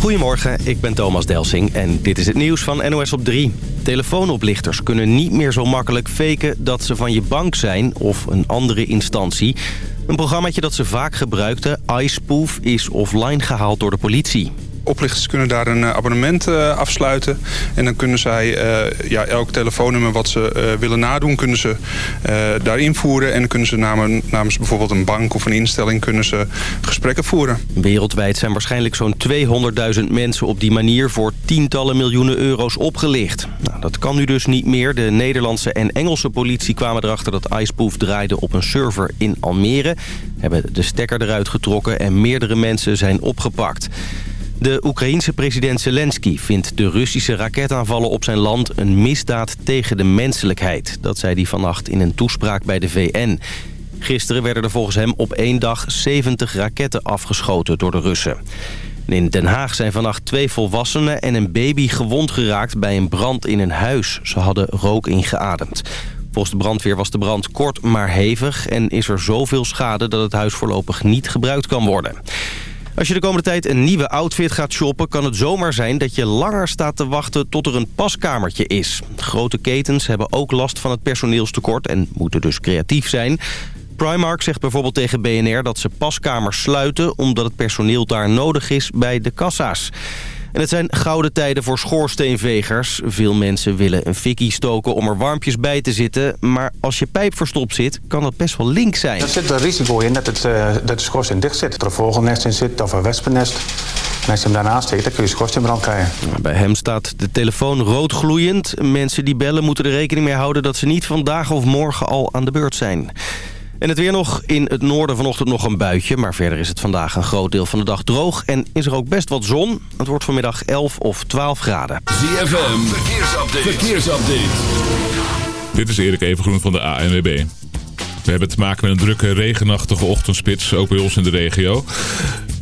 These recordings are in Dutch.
Goedemorgen, ik ben Thomas Delsing en dit is het nieuws van NOS op 3. Telefoonoplichters kunnen niet meer zo makkelijk faken dat ze van je bank zijn of een andere instantie. Een programmaatje dat ze vaak gebruikten, iSpoof, is offline gehaald door de politie. Oplichters kunnen daar een eh, abonnement uh, afsluiten. En dan kunnen zij uh, ja, elk telefoonnummer wat ze willen nadoen... kunnen ze daar invoeren. En dan kunnen ze namens, namens bijvoorbeeld een bank of een instelling... kunnen ze gesprekken voeren. Wereldwijd zijn waarschijnlijk zo'n 200.000 mensen op die manier... voor tientallen miljoenen euro's opgelicht. Nou, dat kan nu dus niet meer. De Nederlandse en Engelse politie kwamen erachter dat iSpoof draaide op een server in Almere. Hebben de stekker eruit getrokken en meerdere mensen zijn opgepakt. De Oekraïense president Zelensky vindt de Russische raketaanvallen op zijn land een misdaad tegen de menselijkheid. Dat zei hij vannacht in een toespraak bij de VN. Gisteren werden er volgens hem op één dag 70 raketten afgeschoten door de Russen. In Den Haag zijn vannacht twee volwassenen en een baby gewond geraakt bij een brand in een huis. Ze hadden rook ingeademd. Volgens de brandweer was de brand kort maar hevig en is er zoveel schade dat het huis voorlopig niet gebruikt kan worden. Als je de komende tijd een nieuwe outfit gaat shoppen... kan het zomaar zijn dat je langer staat te wachten tot er een paskamertje is. Grote ketens hebben ook last van het personeelstekort... en moeten dus creatief zijn. Primark zegt bijvoorbeeld tegen BNR dat ze paskamers sluiten... omdat het personeel daar nodig is bij de kassa's. En het zijn gouden tijden voor schoorsteenvegers. Veel mensen willen een fikkie stoken om er warmpjes bij te zitten. Maar als je pijp verstopt zit, kan dat best wel link zijn. Er zit een risico in dat, het, uh, dat de schoorsteen dicht zit. Dat er een vogelnest in zit of een wespennest. En als je hem daarnaast steekt, dan kun je schoorsteenbrand krijgen. Bij hem staat de telefoon rood gloeiend. Mensen die bellen moeten er rekening mee houden... dat ze niet vandaag of morgen al aan de beurt zijn. En het weer nog. In het noorden vanochtend nog een buitje. Maar verder is het vandaag een groot deel van de dag droog. En is er ook best wat zon. Het wordt vanmiddag 11 of 12 graden. ZFM. Verkeersupdate. Verkeersupdate. Dit is Erik Evengroen van de ANWB. We hebben te maken met een drukke regenachtige ochtendspits, ook bij ons in de regio.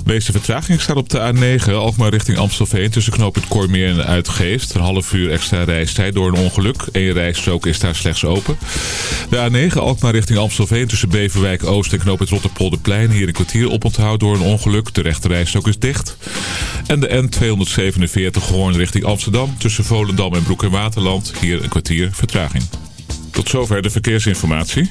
De meeste vertraging staat op de A9, Alkmaar richting Amstelveen... tussen knooppunt Kormeer en Uitgeest. Een half uur extra reistijd door een ongeluk. Eén rijstrook is daar slechts open. De A9, Alkmaar richting Amstelveen tussen Beverwijk Oost en knooppunt Rotterpolderplein... hier een kwartier oponthoud door een ongeluk. De rechte rijstrook is dicht. En de N247 Hoorn richting Amsterdam... tussen Volendam en Broek en Waterland. Hier een kwartier vertraging. Tot zover de verkeersinformatie.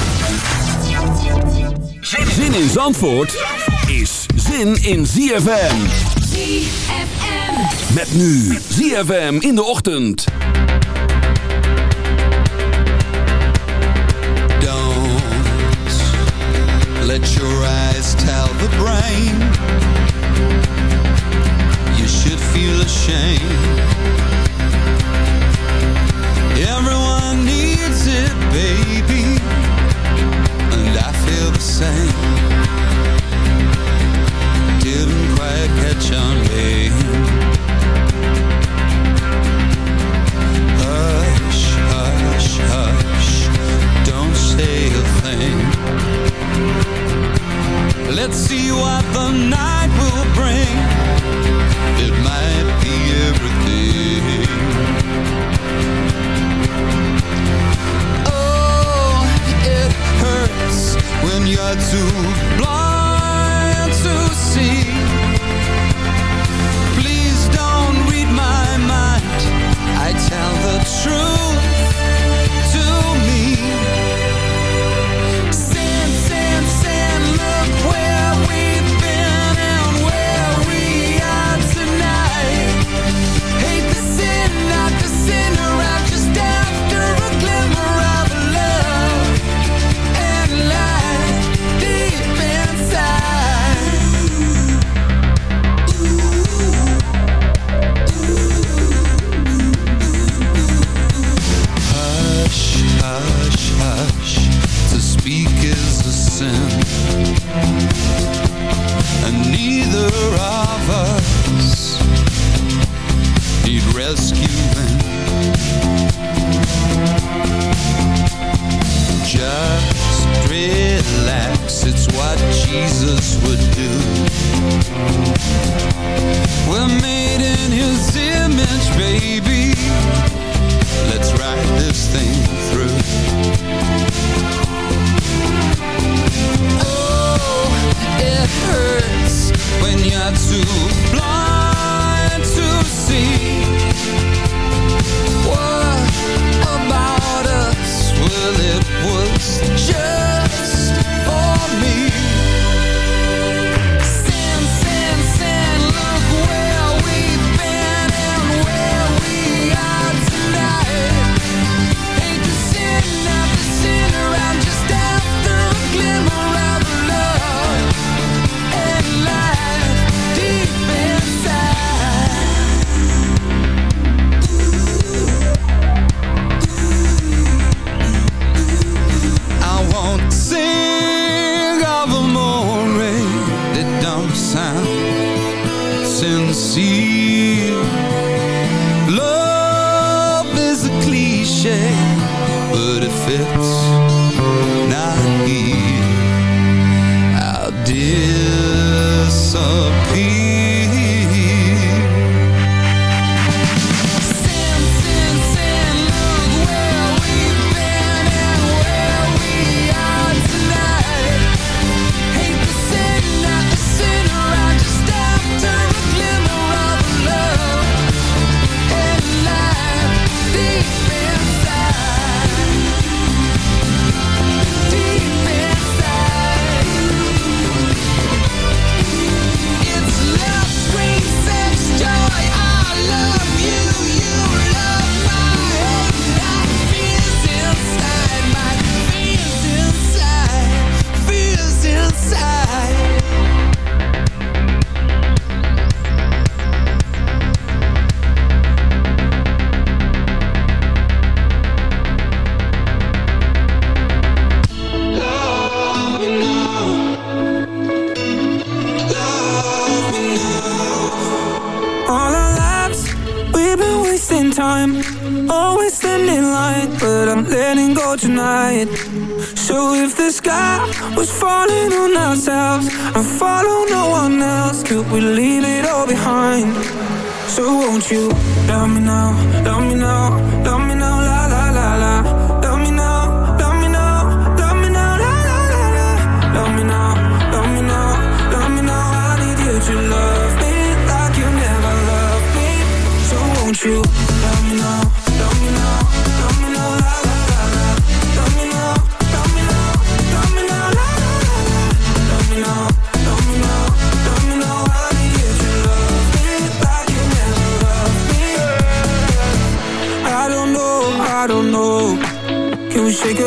Zin in Zandvoort is zin in ZFM. ZFM. Met nu ZFM in de ochtend. Don't let your eyes tell the brain You should feel ashamed feel time. Always standing light But I'm letting go tonight. So if the sky was falling on ourselves I'd follow no one else Could we leave it all behind? So won't you Love me now, love me now Love me now, la la la la. Love me now, love me now Love me now, la la la la. Love me now, love me now Love me now, I need you to love me Like you never loved me. So won't you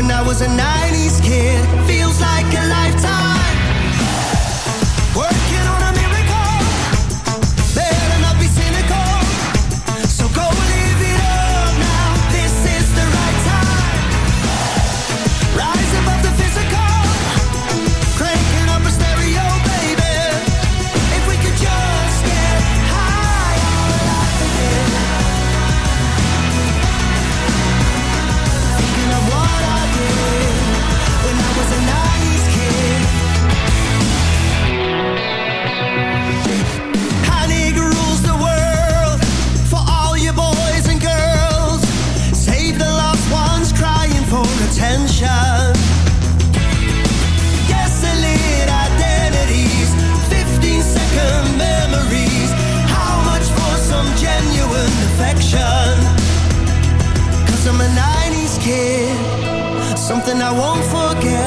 when I was a 90s kid. Feels like a lifetime. something I won't forget.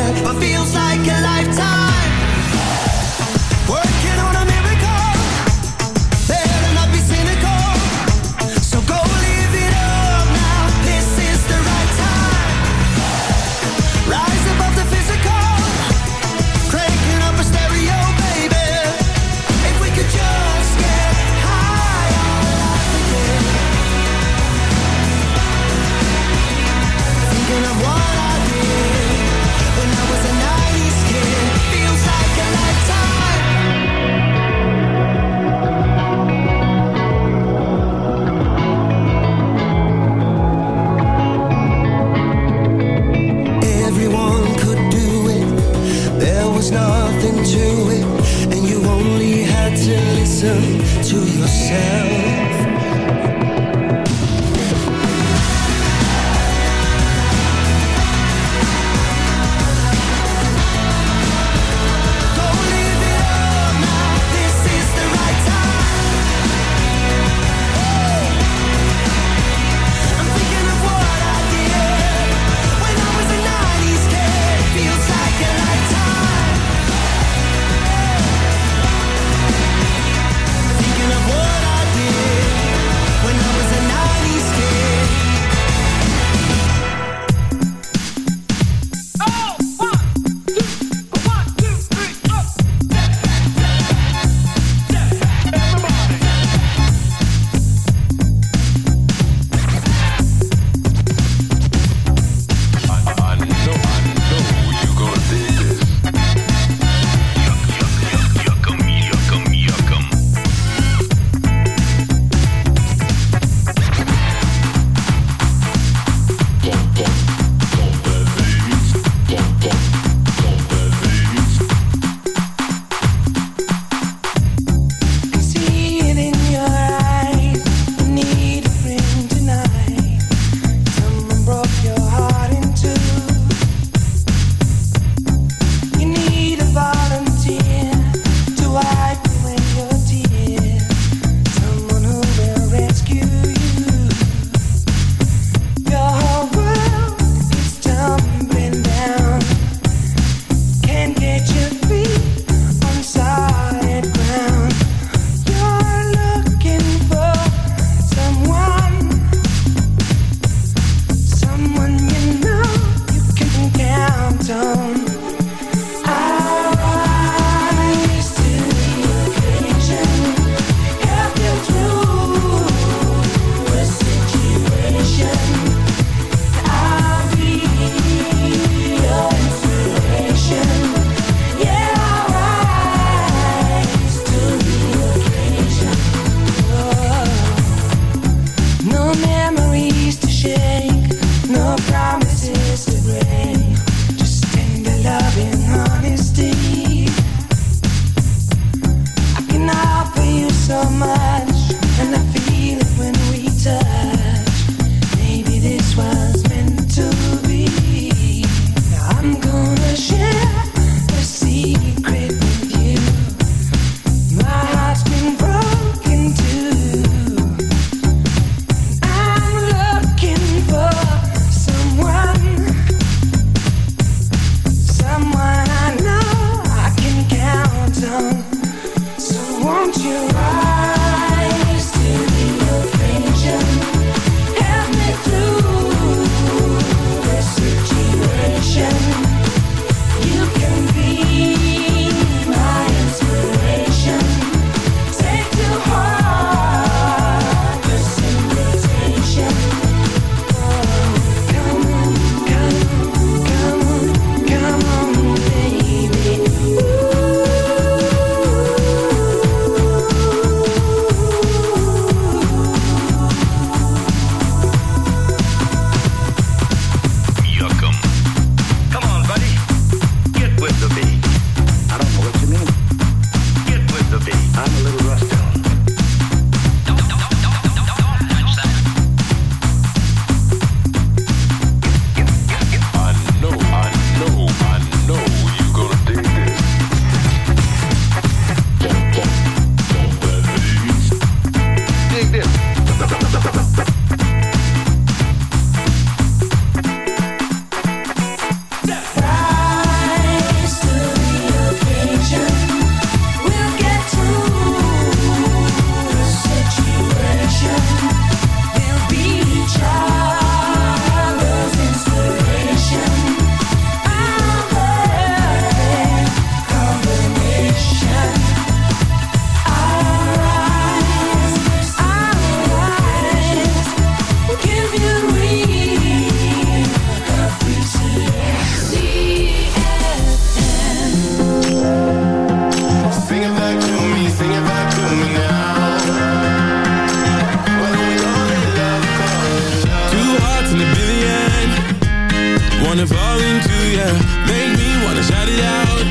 shout it out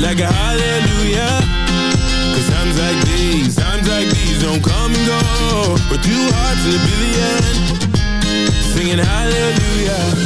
like a hallelujah. Cause times like these, times like these don't come and go. With two hearts in a billion, singing hallelujah.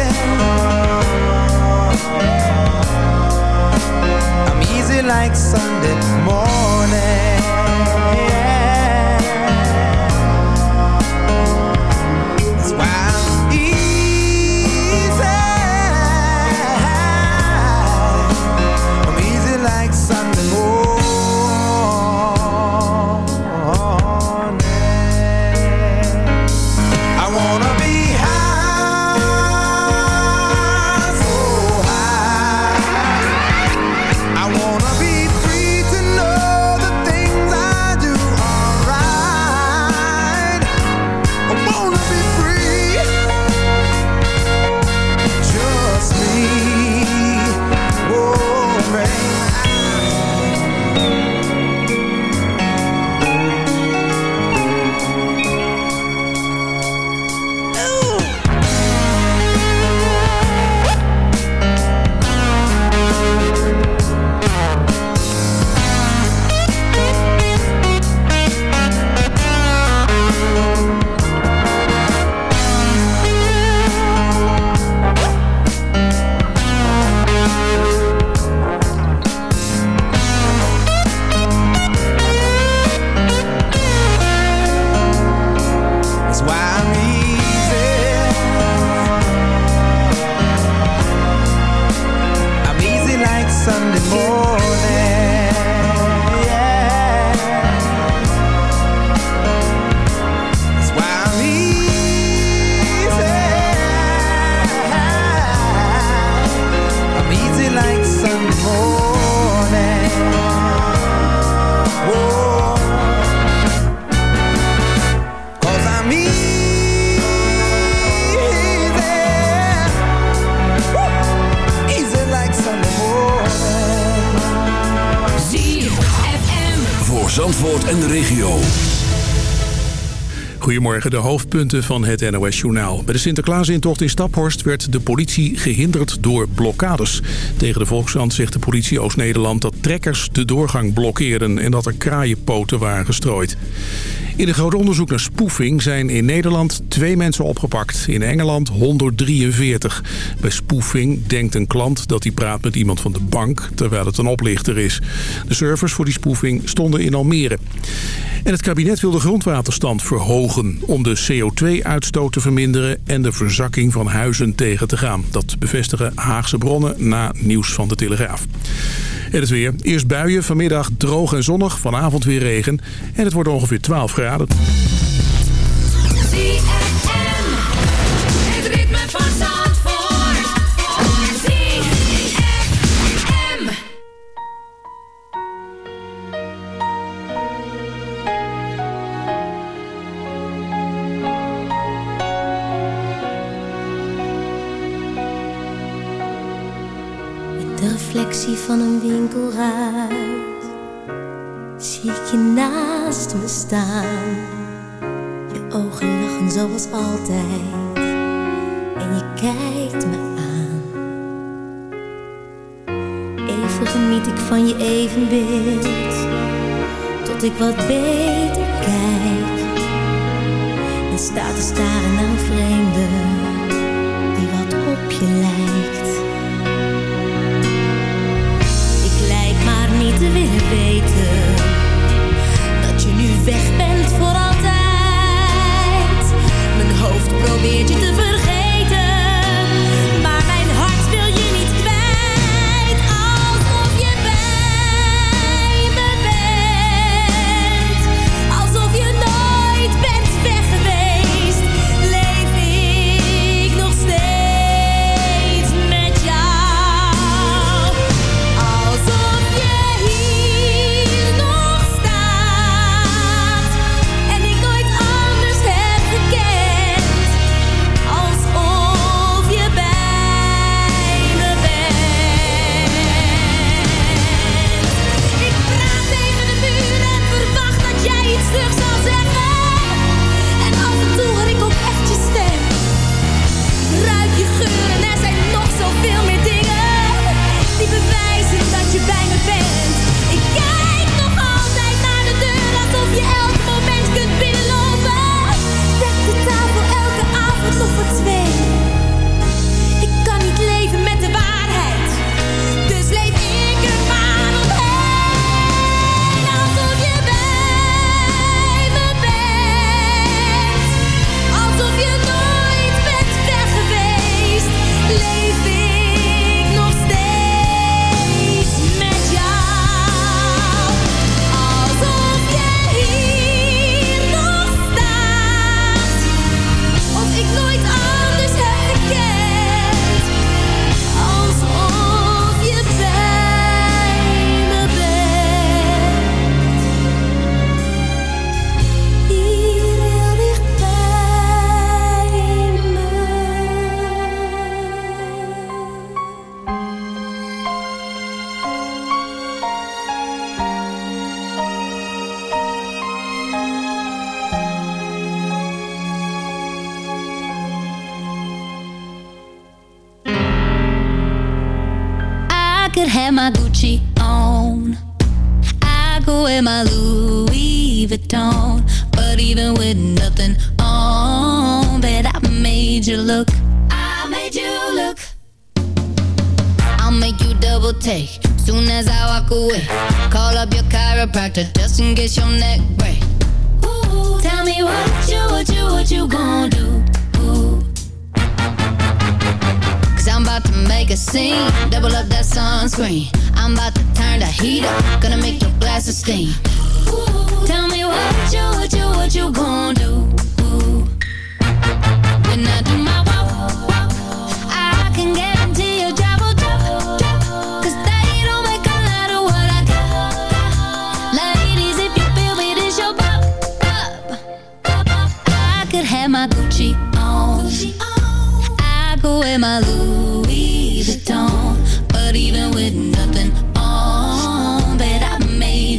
Like Sunday morning. That's why I'm easy. Goedemorgen, de hoofdpunten van het NOS-journaal. Bij de Sinterklaasintocht in Staphorst werd de politie gehinderd door blokkades. Tegen de Volkskrant zegt de politie Oost-Nederland dat trekkers de doorgang blokkeerden... en dat er kraaienpoten waren gestrooid. In een groot onderzoek naar spoefing zijn in Nederland twee mensen opgepakt. In Engeland 143. Bij spoefing denkt een klant dat hij praat met iemand van de bank... terwijl het een oplichter is. De servers voor die spoefing stonden in Almere. En het kabinet wil de grondwaterstand verhogen... om de CO2-uitstoot te verminderen en de verzakking van huizen tegen te gaan. Dat bevestigen Haagse bronnen na nieuws van de Telegraaf. En het weer. Eerst buien, vanmiddag droog en zonnig, vanavond weer regen. En het wordt ongeveer 12 graden. Het ritme van Zandvoort. ZFM. In de reflectie van een winkelruit Zie ik je naast me staan. Je ogen lachen zoals altijd. En je kijkt me aan. Even geniet ik van je evenbeeld. Tot ik wat beter kijk. En sta te staren naar vreemden. Die wat op je lijkt. beat it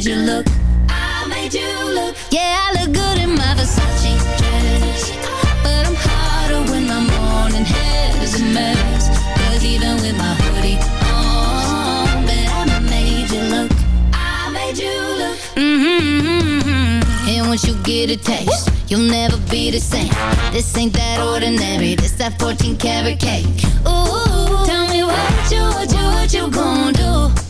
made you look. I made you look. Yeah, I look good in my Versace dress. But I'm hotter when my morning hair is a mess. Cause even with my hoodie on, bet I made you look. I made you look. Mm -hmm, And once you get a taste. You'll never be the same. This ain't that ordinary. This that 14 karat cake. Ooh, tell me what you, what you, what you gonna do?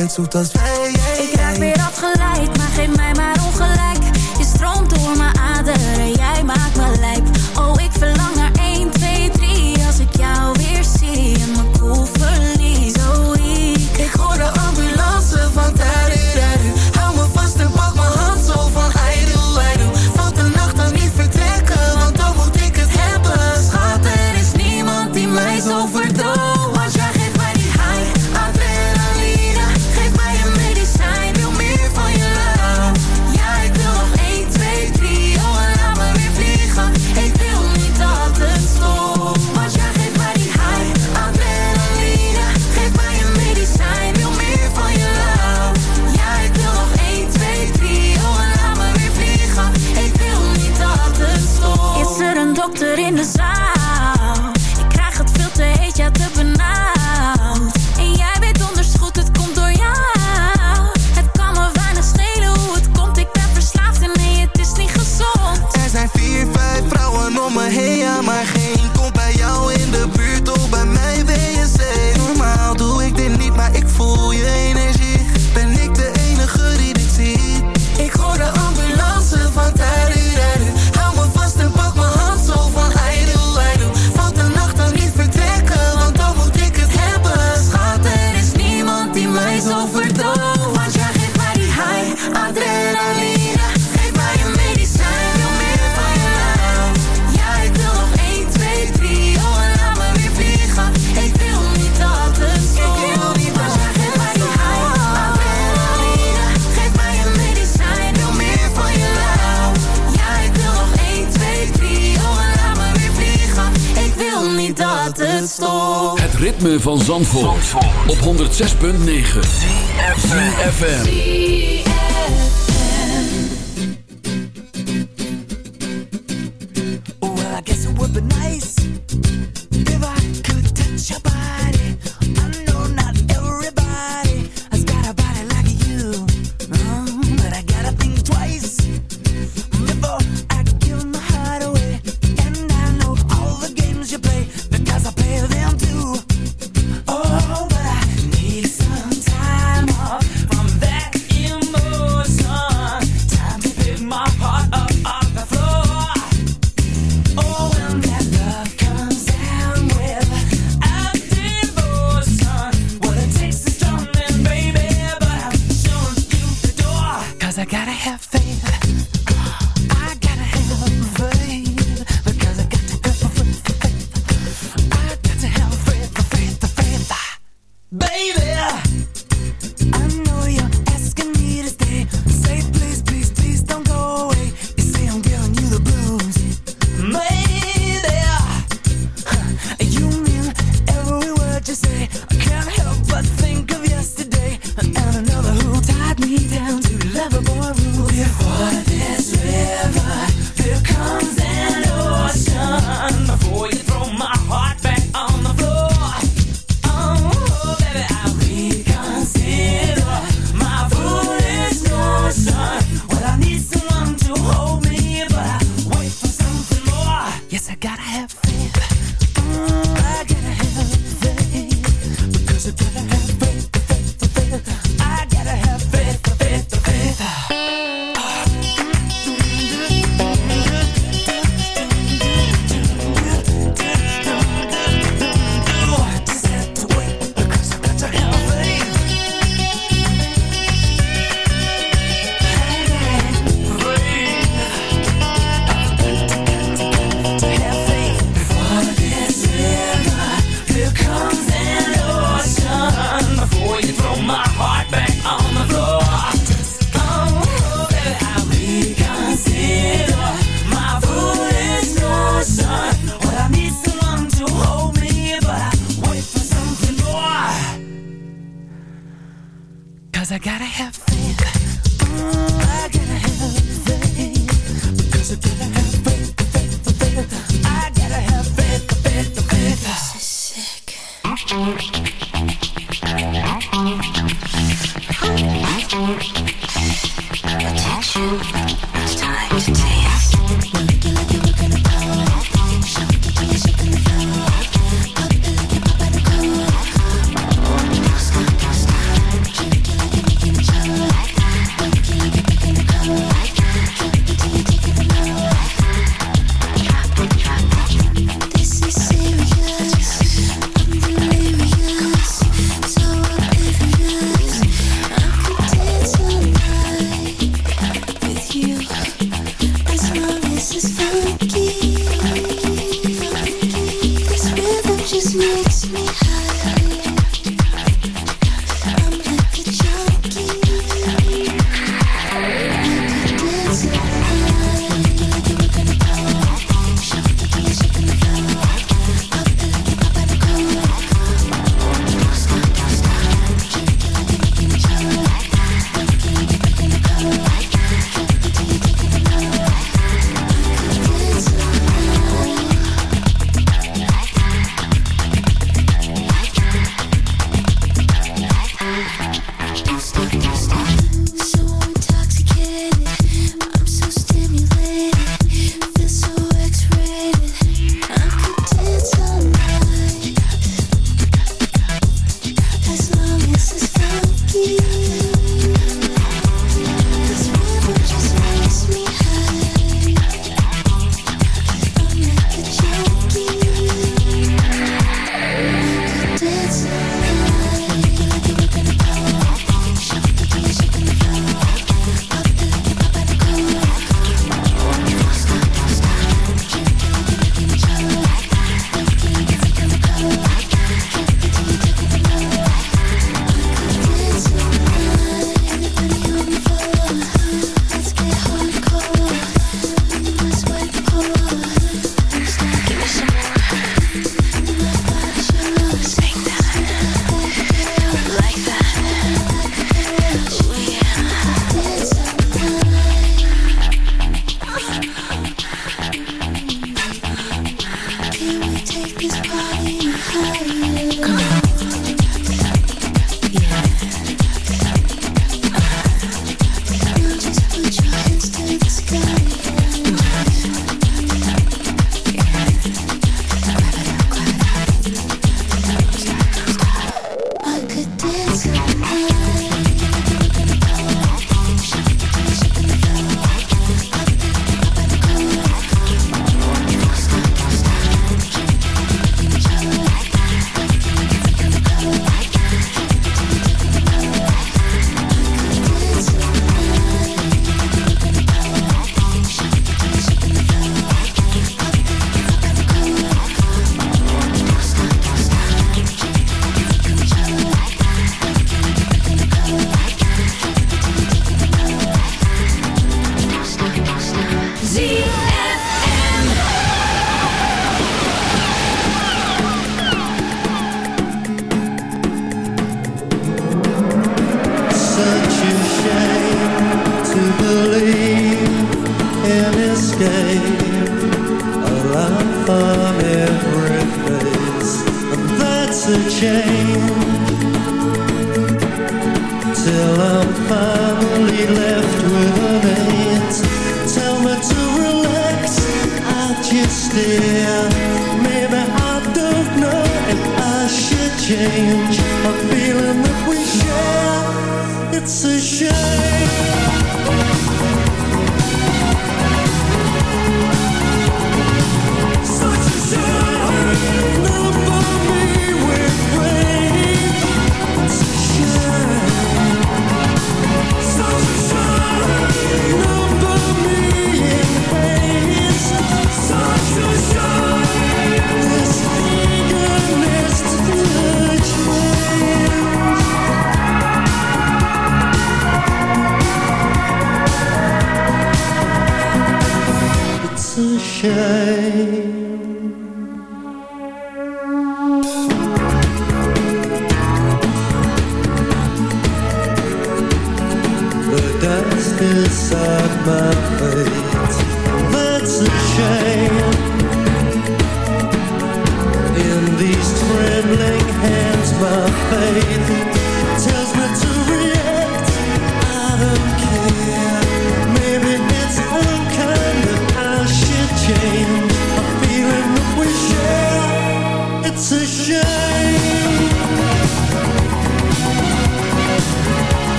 Bent zoet als wij. Ik raak weer afgeleid, 106.9